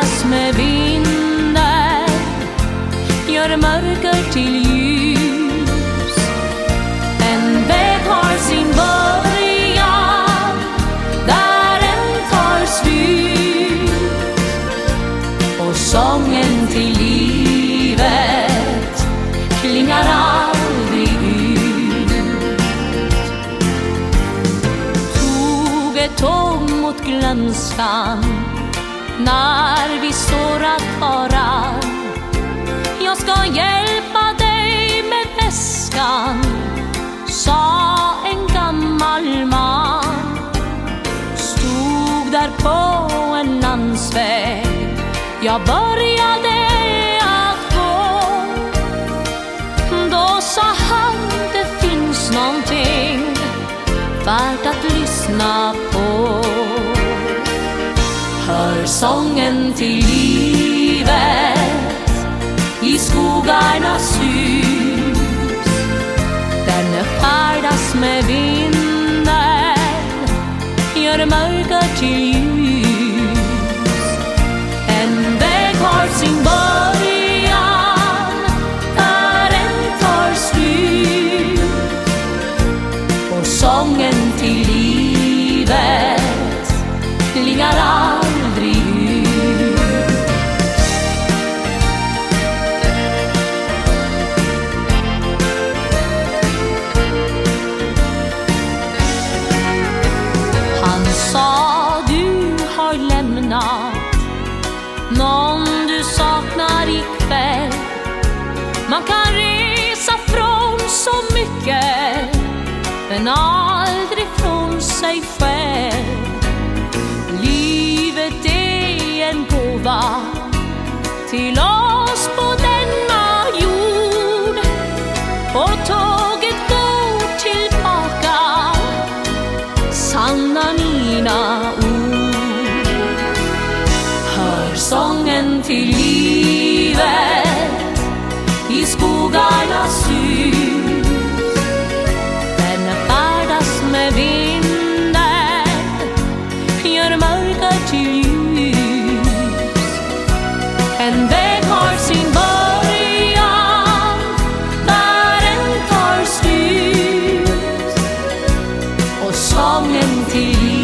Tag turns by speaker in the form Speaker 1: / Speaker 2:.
Speaker 1: kastas med vindar gör mörker till ljus. En väg har sin början där en tar slut och sången till livet klingar aldrig ut. Tog ett tåg mot glömskan, när vi sårat varann jag ska hjälpa dig med väskan sa en gammal man. Stod där på en landsväg. Jag började att gå. Då sa han det finns någonting värt att lyssna på sången till livet i skogarnas hus. Den färdas med vinden, gör mörker till ljus. En väg har sin början, där en tar slut. Och sången till livet klingar av någon du saknar ikväll. Man kan resa från så mycket men aldrig från sig själv. Livet är en gåva till oss sången till livet. I skogarnas sus, Den färdas med vinden, gör mörker till ljus. En väg har sin början, där en tar slut. Och sången till